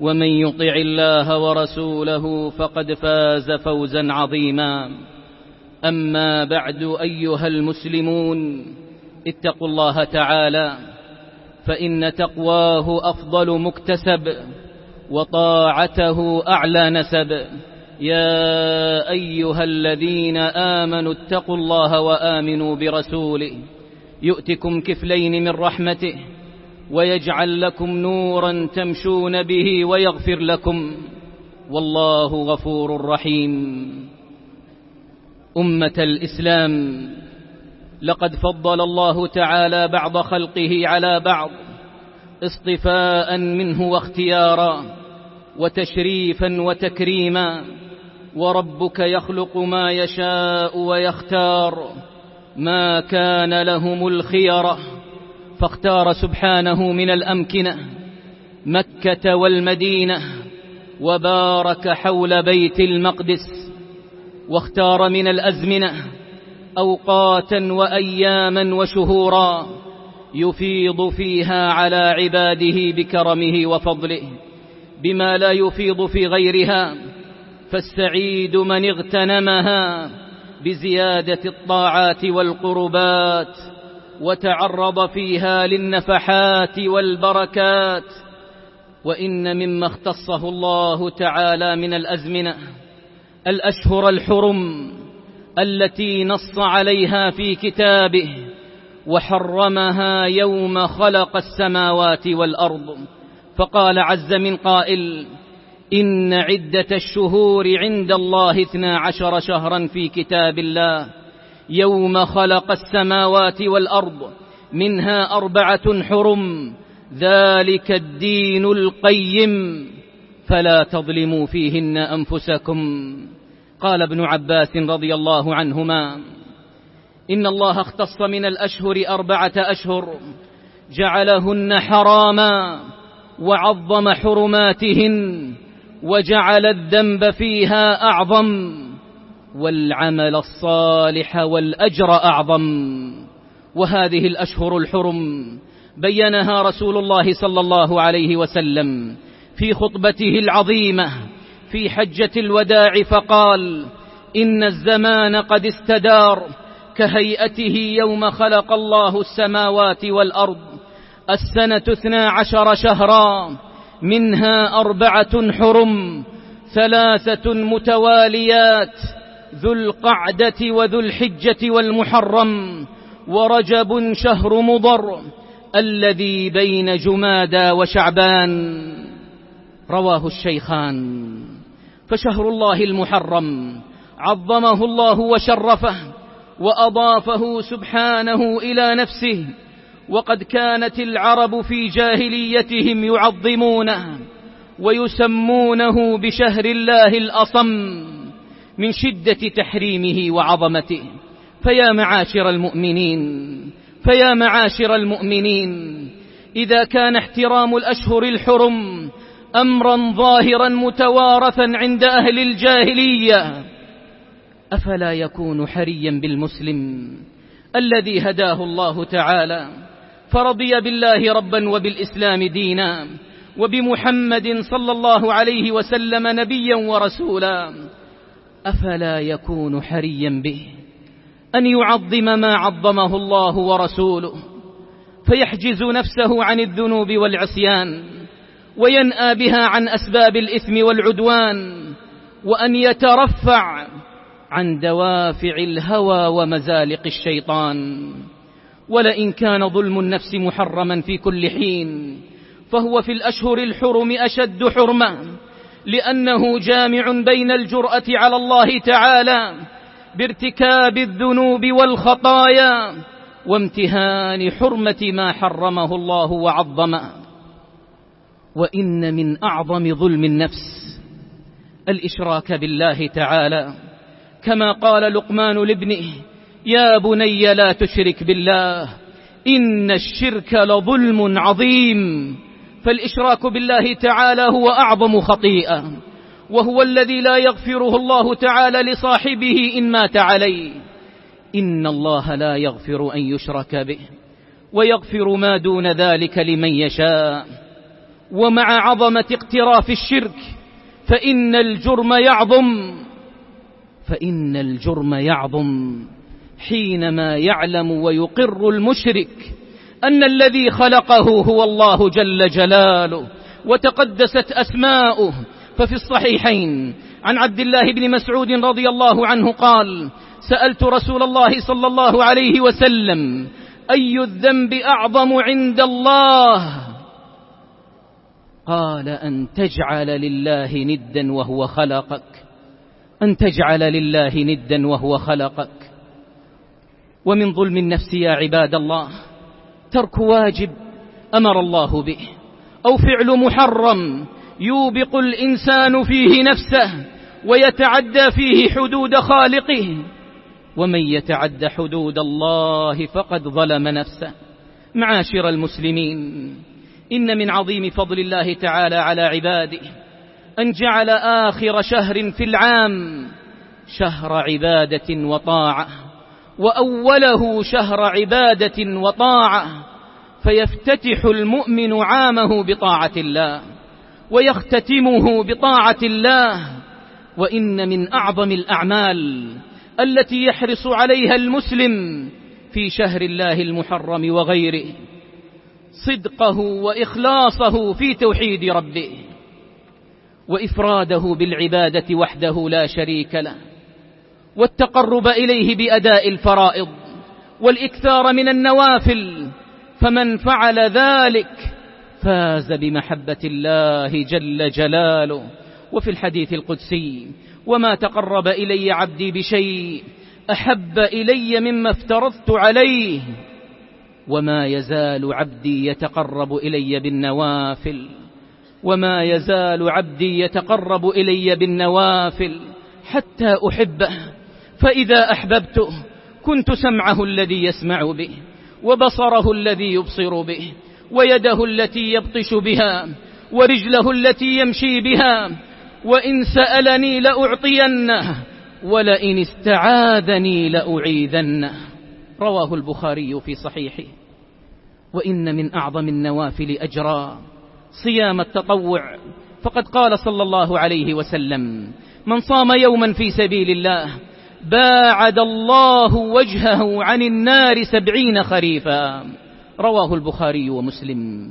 ومن يطع الله ورسوله فقد فاز فوزا عظيما. أما بعد أيها المسلمون اتقوا الله تعالى فإن تقواه أفضل مكتسب وطاعته أعلى نسب. يا أيها الذين آمنوا اتقوا الله وآمنوا برسوله. يؤتكم كفلين من رحمته ويجعل لكم نورا تمشون به ويغفر لكم. والله غفور رحيم. أمة الإسلام لقد فضل الله تعالى بعض خلقه على بعض اصطفاء منه واختيارا وتشريفا وتكريما وربك يخلق ما يشاء ويختار ما كان لهم الخيره فاختار سبحانه من الأمكنة مكة والمدينة وبارك حول بيت المقدس واختار من الأزمنة أوقاتا وأياما وشهورا يفيض فيها على عباده بكرمه وفضله بما لا يفيض في غيرها فالسعيد من اغتنمها بزيادة الطاعات والقربات وتعرض فيها للنفحات والبركات وإن مما اختصه الله تعالى من الأزمنة الأشهر الحرم التي نص عليها في كتابه وحرمها يوم خلق السماوات والأرض فقال عز من قائل إن عدة الشهور عند الله اثنا عشر شهرا في كتاب الله يوم خلق السماوات والأرض منها أربعة حرم ذلك الدين القيم. فلا تظلموا فيهن أنفسكم. قال ابن عباس رضي الله عنهما إن الله اختص من الأشهر أربعة أشهر جعلهن حراما وعظم حرماتهن وجعل الذنب فيها أعظم. والعمل الصالح والأجر أعظم. وهذه الأشهر الحرم بينها رسول الله صلى الله عليه وسلم في خطبته العظيمة في حجة الوداع فقال إن الزمان قد استدار كهيئته يوم خلق الله السماوات والأرض السنة اثنا عشر شهرا منها أربعة حرم ثلاثة متواليات ذو القعدة وذو الحجة والمحرم ورجب شهر مضر الذي بين جمادى وشعبان. رواه الشيخان. فشهر الله المحرم عظمه الله وشرفه وأضافه سبحانه إلى نفسه. وقد كانت العرب في جاهليتهم يعظمونه ويسمونه بشهر الله الأصم. من شدة تحريمه وعظمته. فيا معاشر المؤمنين فيا معاشر المؤمنين إذا كان احترام الأشهر الحرم أمرا ظاهرا متوارثا عند أهل الجاهلية أفلا يكون حريا بالمسلم الذي هداه الله تعالى. فرضي بالله ربا وبالإسلام دينا وبمحمد صلى الله عليه وسلم نبيا ورسولا. أفلا يكون حريا به؟ أن يعظم ما عظمه الله ورسوله فيحجز نفسه عن الذنوب والعصيان وينأى بها عن أسباب الإثم والعدوان وأن يترفع عن دوافع الهوى ومزالق الشيطان. ولئن كان ظلم النفس محرما في كل حين فهو في الأشهر الحرم أشد حرمة لأنه جامع بين الجرأة على الله تعالى بارتكاب الذنوب والخطايا وامتهان حرمة ما حرمه الله وعظمه. وإن من أعظم ظلم النفس الإشراك بالله تعالى. كما قال لقمان لابنه يا بني لا تشرك بالله إن الشرك لظلم عظيم. فالإشراك بالله تعالى هو أعظم خطيئة وهو الذي لا يغفره الله تعالى لصاحبه إن مات عليه. إن الله لا يغفر أن يشرك به ويغفر ما دون ذلك لمن يشاء. ومع عظمة اقتراف الشرك فإن الجرم يعظم فإن الجرم يعظم حينما يعلم ويقر المشرك. أن الذي خلقه هو الله جل جلاله وتقدست أسماؤه. ففي الصحيحين عن عبد الله بن مسعود رضي الله عنه قال سألت رسول الله صلى الله عليه وسلم أي الذنب أعظم عند الله؟ قال أن تجعل لله ندا وهو خلقك. أن تجعل لله ندا وهو خلقك. ومن ظلم النفس يا عباد الله ترك واجب أمر الله به. أو فعل محرم يوبق الإنسان فيه نفسه ويتعدى فيه حدود خالقه. ومن يتعد حدود الله فقد ظلم نفسه. معاشر المسلمين إن من عظيم فضل الله تعالى على عباده أن جعل آخر شهر في العام شهر عبادة وطاعة. وأوله شهر عبادة وطاعة فيفتتح المؤمن عامه بطاعة الله ويختتمه بطاعة الله. وإن من أعظم الأعمال التي يحرص عليها المسلم في شهر الله المحرم وغيره صدقه وإخلاصه في توحيد ربه وإفراده بالعبادة وحده لا شريك له. والتقرب إليه بأداء الفرائض والإكثار من النوافل فمن فعل ذلك فاز بمحبة الله جل جلاله. وفي الحديث القدسي وما تقرب إلي عبدي بشيء أحب إلي مما افترضت عليه وما يزال عبدي يتقرب إلي بالنوافل وما يزال عبدي يتقرب إلي بالنوافل حتى أحبه. فإذا أحببته كنت سمعه الذي يسمع به وبصره الذي يبصر به ويده التي يبطش بها ورجله التي يمشي بها وإن سألني لأعطينه ولئن استعاذني لأعيذنه. رواه البخاري في صحيحه. وإن من أعظم النوافل أجرا صيام التطوع. فقد قال صلى الله عليه وسلم من صام يوما في سبيل الله باعد الله وجهه عن النار سبعين خريفا. رواه البخاري ومسلم.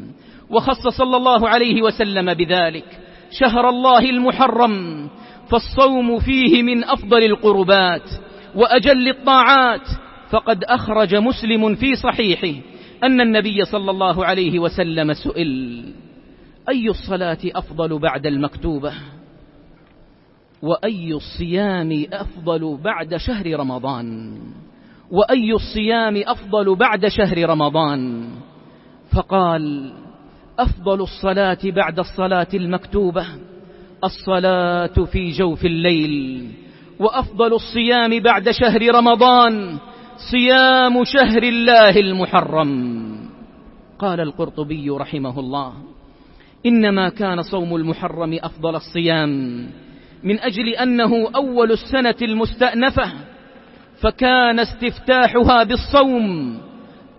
وخص صلى الله عليه وسلم بذلك شهر الله المحرم فالصوم فيه من أفضل القربات وأجل الطاعات. فقد أخرج مسلم في صحيحه أن النبي صلى الله عليه وسلم سئل أي الصلاة أفضل بعد المكتوبة؟ وأي الصيام أفضل بعد شهر رمضان؟ وأي الصيام أفضل بعد شهر رمضان؟ فقال أفضل الصلاة بعد الصلاة المكتوبة الصلاة في جوف الليل. وأفضل الصيام بعد شهر رمضان صيام شهر الله المحرم. قال القرطبي رحمه الله إنما كان صوم المحرم أفضل الصيام. من أجل أنه أول السنة المستأنفة فكان استفتاحها بالصوم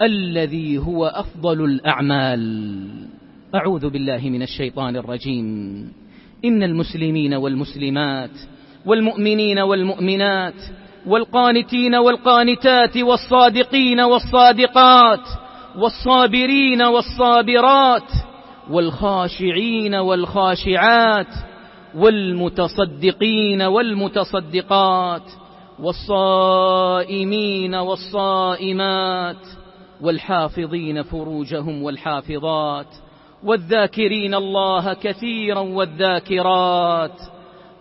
الذي هو أفضل الأعمال. أعوذ بالله من الشيطان الرجيم. إن المسلمين والمسلمات والمؤمنين والمؤمنات والقانتين والقانتات والصادقين والصادقات والصابرين والصابرات والخاشعين والخاشعات والمتصدقين والمتصدقات والصائمين والصائمات والحافظين فروجهم والحافظات والذاكرين الله كثيرا والذاكرات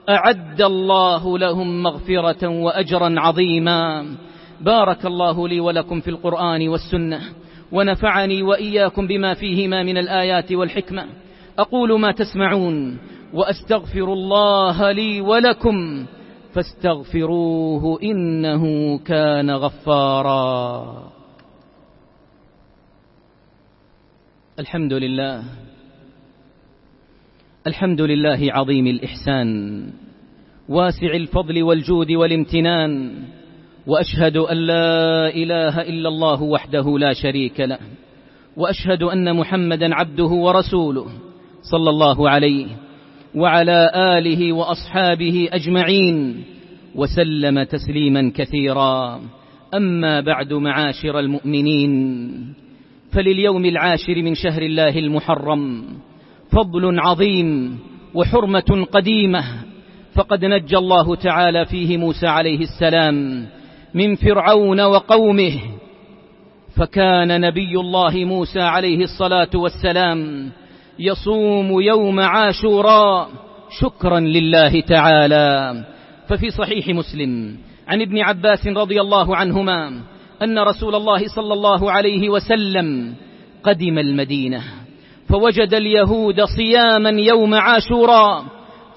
أعد الله لهم مغفرة وأجرا عظيما بارك الله لي ولكم في القرآن والسنة ونفعني وإياكم بما فيهما من الآيات والحكمة أقول ما تسمعون وأستغفر الله لي ولكم فاستغفروه إنه كان غفارا. الحمد لله. الحمد لله عظيم الإحسان واسع الفضل والجود والامتنان وأشهد أن لا إله إلا الله وحده لا شريك له وأشهد أن محمدا عبده ورسوله صلى الله عليه وعلى آله وأصحابه أجمعين وسلم تسليما كثيرا. أما بعد معاشر المؤمنين فلليوم العاشر من شهر الله المحرم فضل عظيم وحرمة قديمة فقد نجى الله تعالى فيه موسى عليه السلام من فرعون وقومه فكان نبي الله موسى عليه الصلاة والسلام يصوم يوم عاشوراء. شكرا لله تعالى. ففي صحيح مسلم عن ابن عباس رضي الله عنهما أن رسول الله صلى الله عليه وسلم قدم المدينة فوجد اليهود صياما يوم عاشوراء.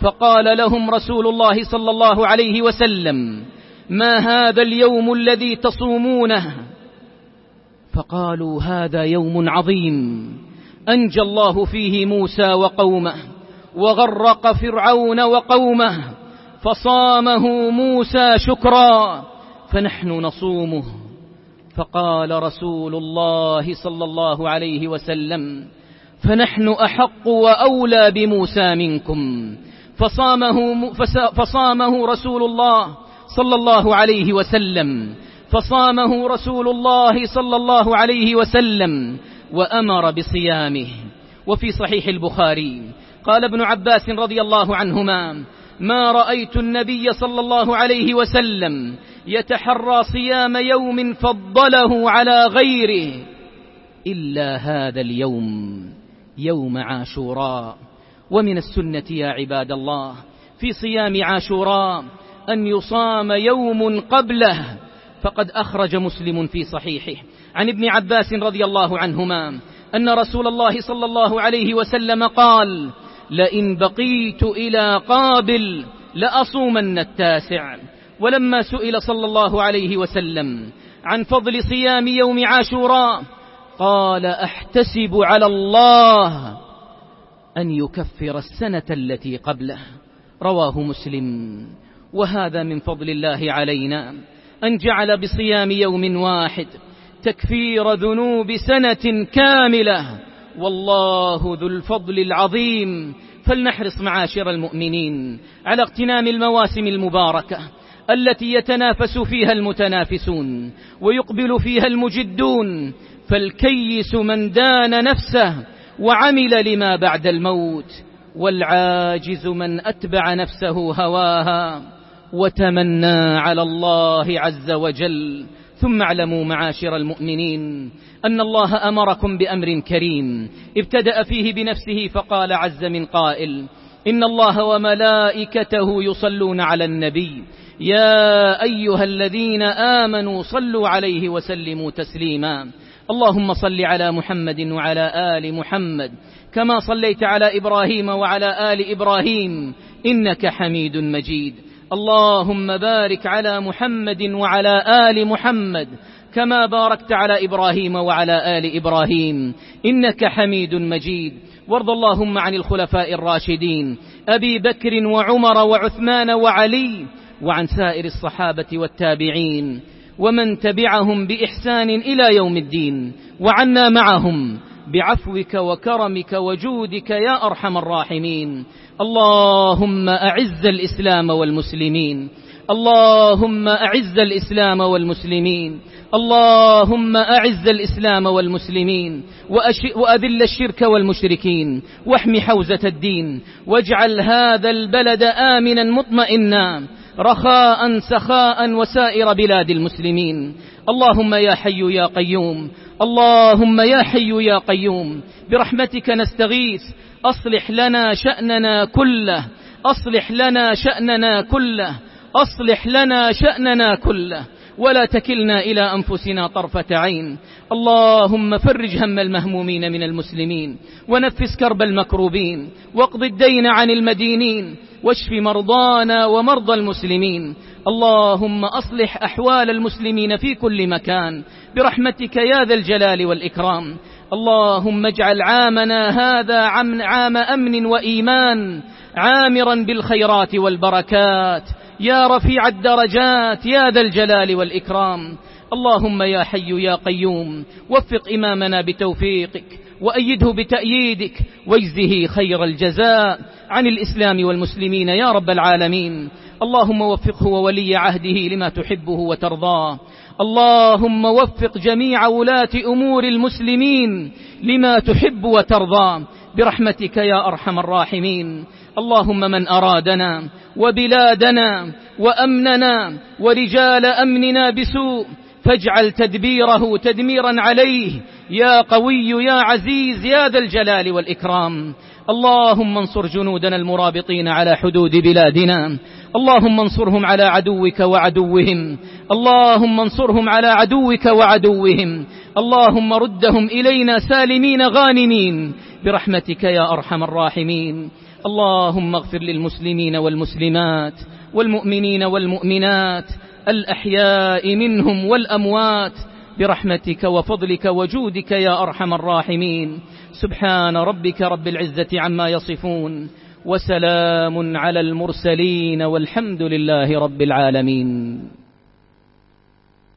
فقال لهم رسول الله صلى الله عليه وسلم ما هذا اليوم الذي تصومونه؟ فقالوا هذا يوم عظيم. أنجى الله فيه موسى وقومه وغرق فرعون وقومه فصامه موسى شكرا فنحن نصومه. فقال رسول الله صلى الله عليه وسلم فنحن أحق وأولى بموسى منكم. فصامه, فصامه رسول الله صلى الله عليه وسلم. فصامه رسول الله صلى الله عليه وسلم. وأمر بصيامه. وفي صحيح البخاري قال ابن عباس رضي الله عنهما ما رأيت النبي صلى الله عليه وسلم يتحرى صيام يوم فضله على غيره إلا هذا اليوم يوم عاشوراء. ومن السنة يا عباد الله في صيام عاشوراء أن يصام يوم قبله فقد أخرج مسلم في صحيحه. عن ابن عباس رضي الله عنهما أن رسول الله صلى الله عليه وسلم قال لئن بقيت إلى قابل لأصومن التاسع. ولما سئل صلى الله عليه وسلم عن فضل صيام يوم عاشوراء قال أحتسب على الله أن يكفر السنة التي قبله. رواه مسلم. وهذا من فضل الله علينا أن جعل بصيام يوم واحد تكفير ذنوب سنة كاملة. والله ذو الفضل العظيم. فلنحرص معاشر المؤمنين على اغتنام المواسم المباركة التي يتنافس فيها المتنافسون ويقبل فيها المجدون. فالكيس من دان نفسه وعمل لما بعد الموت والعاجز من أتبع نفسه هواها وتمنى على الله عز وجل ثم اعلموا معاشر المؤمنين أن الله أمركم بأمر كريم. ابتدأ فيه بنفسه فقال عز من قائل إن الله وملائكته يصلون على النبي. يا أيها الذين آمنوا صلوا عليه وسلموا تسليما. اللهم صل على محمد وعلى آل محمد كما صليت على إبراهيم وعلى آل إبراهيم إنك حميد مجيد. اللهم بارك على محمد وعلى آل محمد كما باركت على إبراهيم وعلى آل إبراهيم. إنك حميد مجيد. وارض اللهم عن الخلفاء الراشدين. أبي بكر وعمر وعثمان وعلي وعن سائر الصحابة والتابعين. ومن تبعهم بإحسان إلى يوم الدين. وعنا معهم. بعفوك وكرمك وجودك يا أرحم الراحمين. اللهم أعز الإسلام والمسلمين. اللهم أعز الإسلام والمسلمين. اللهم أعز الإسلام والمسلمين. وأذل الشرك والمشركين. واحم حوزة الدين. واجعل هذا البلد آمنا مطمئنا. رخاء سخاء وسائر بلاد المسلمين. اللهم يا حي يا قيوم. اللهم يا حي يا قيوم برحمتك نستغيث أصلح لنا شأننا كله أصلح لنا شأننا كله أصلح لنا شأننا كله ولا تكلنا إلى أنفسنا طرفة عين. اللهم فرج هم المهمومين من المسلمين ونفس كرب المكروبين واقض الدين عن المدينين واشف مرضانا ومرضى المسلمين. اللهم أصلح أحوال المسلمين في كل مكان. برحمتك يا ذا الجلال والإكرام. اللهم اجعل عامنا هذا عام أمن وإيمان عامرا بالخيرات والبركات. يا رفيع الدرجات يا ذا الجلال والإكرام. اللهم يا حي يا قيوم وفق إمامنا بتوفيقك وأيده بتأييدك واجزه خير الجزاء. عن الإسلام والمسلمين يا رب العالمين. اللهم وفقه وولي عهده لما تحبه وترضاه. اللهم وفق جميع ولاة أمور المسلمين لما تحب وترضى برحمتك يا أرحم الراحمين. اللهم من أرادنا وبلادنا وأمننا ورجال أمننا بسوء فاجعل تدبيره تدميرا عليه. يا قوي يا عزيز يا ذا الجلال والإكرام. اللهم انصر جنودنا المرابطين على حدود بلادنا. اللهم انصرهم على عدوك وعدوهم. اللهم انصرهم على عدوك وعدوهم. اللهم ردهم إلينا سالمين غانمين. برحمتك يا أرحم الراحمين. اللهم اغفر للمسلمين والمسلمات والمؤمنين والمؤمنات. الأحياء منهم والأموات. برحمتك وفضلك وجودك يا أرحم الراحمين. سبحان ربك رب العزة عما يصفون وسلام على المرسلين والحمد لله رب العالمين.